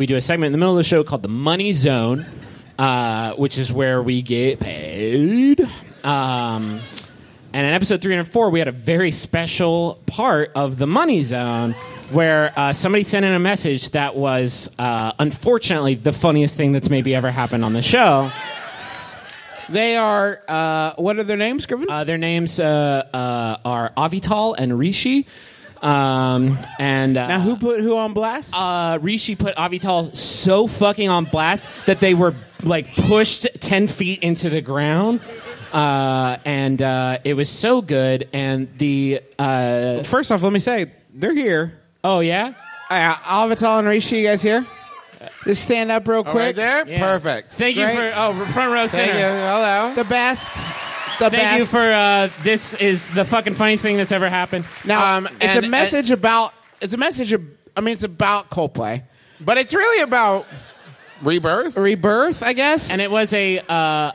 we do a segment in the middle of the show called the Money Zone, uh, which is where we get paid. Um, and in episode 304, we had a very special part of the Money Zone where uh, somebody sent in a message that was uh, unfortunately the funniest thing that's maybe ever happened on the show. They are. Uh, what are their names, Griffin? Uh, their names uh, uh, are Avital and Rishi. Um, and uh, now, who put who on blast? uh, Rishi put Avital so fucking on blast that they were like pushed ten feet into the ground, uh, and uh, it was so good. And the uh, First off, let me say they're here. oh yeah, Uh, Avital and Rishi, you guys here? Just stand up real Oh, quick. right there? Yeah. Perfect. Thank you Great. for oh front row Thank you. Hello. The best. The Thank best. you for uh, this is the fucking funniest thing that's ever happened. now. Um, it's and- a message about. It's a message. Of, I mean, it's about Coldplay But it's really about rebirth. rebirth, I guess. And it was a, uh,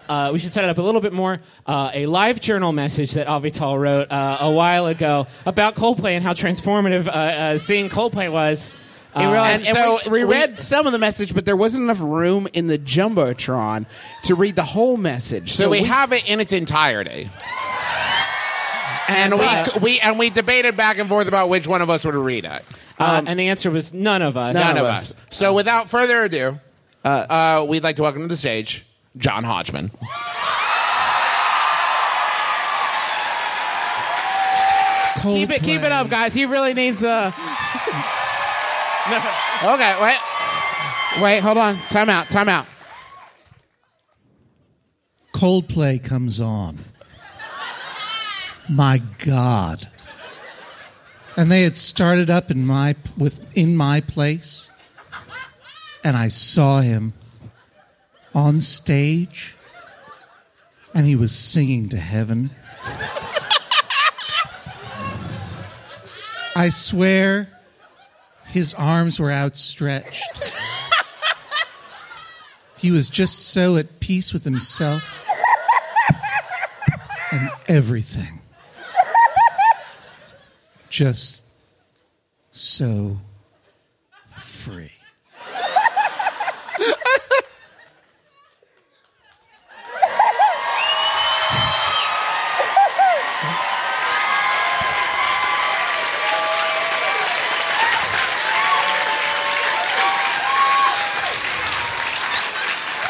uh, we should set it up a little bit more, uh, a live journal message that Avital wrote uh, a while ago about Coldplay and how transformative uh, uh, seeing Coldplay was. It really- Uh, and and so we, we we- read some of the message, but there wasn't enough room in the jumbotron to read the whole message. So, we, have it in its entirety. And we, uh, we and we debated back and forth about which one of us would read it. uh, and the answer was none of us. None, None of of us. So without further ado, uh, we'd like to welcome to the stage John Hodgman. keep it keep it up, guys. He really needs uh Okay, wait. Wait, hold on. Time out. Time out. Coldplay comes on. My God. And they had started up in my with in my place. And I saw him on stage and he was singing to heaven. I swear his arms were outstretched. He was just so at peace with himself and everything. Just so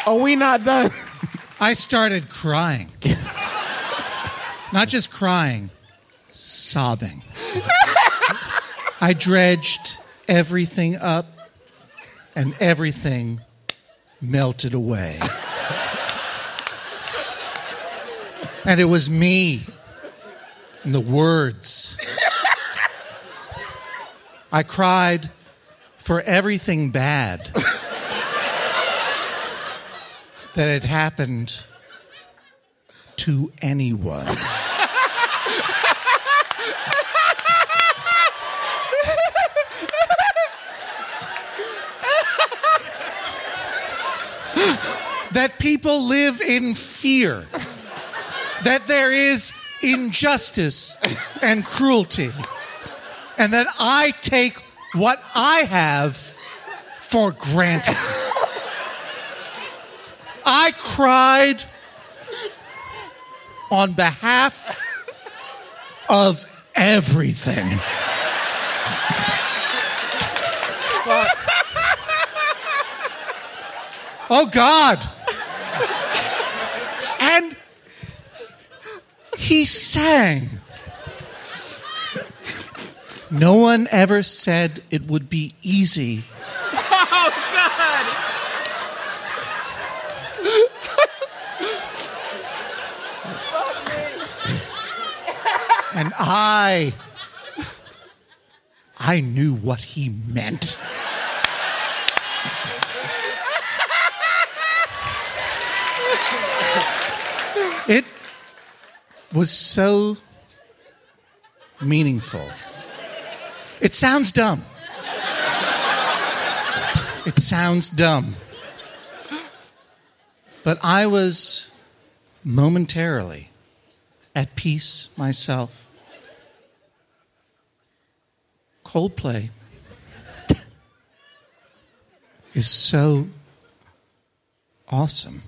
Are we not done? I started crying. Not just crying, sobbing. I dredged everything up, and everything melted away. And it was me and the words. I cried for everything bad that had happened to anyone. that people live in fear, that there is injustice and cruelty, and that I take what I have for granted. I cried on behalf of everything. Oh God. And he sang. No one ever said it would be easy. And I, I knew what he meant. It was so meaningful. It sounds dumb. It sounds dumb. But I was momentarily at peace myself. Coldplay is so awesome.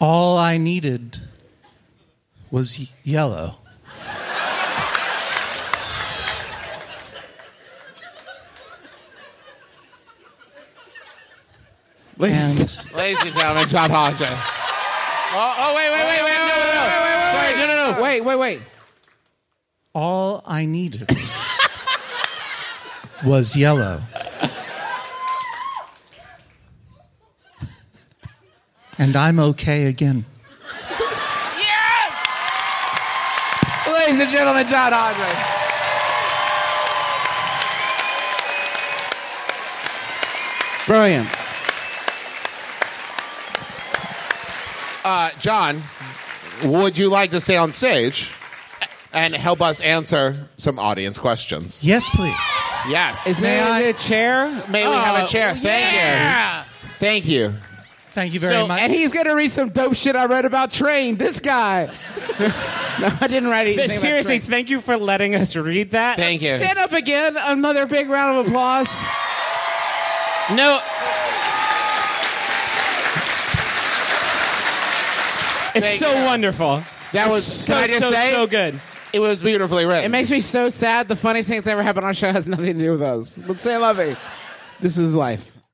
All I needed was y- yellow. And Ladies and gentlemen, John Hodgman. Oh, oh, wait, wait, wait, wait, no, no, no. Sorry, no, no, no. Wait, wait, wait. all I needed was yellow. And I'm okay again. Yes! Ladies and gentlemen, John Hodgman. Brilliant. Uh, John, would you like to stay on stage and help us answer some audience questions? Yes, please. Yes. Is May there I- a chair? May we have a Oh, chair? Thank yeah. you. Thank you. Thank you very So- much. And he's gonna read some dope shit I read about Train. This guy. no, I didn't write anything. about Seriously, Train. thank you for letting us read that. Thank you. stand up again. Another big round of applause. No. It's Thank so you. wonderful. That was so can I just so say so good. it was beautifully written. It makes me so sad. The funniest thing that's ever happened on our show has nothing to do with us. But say, lovey, this is life.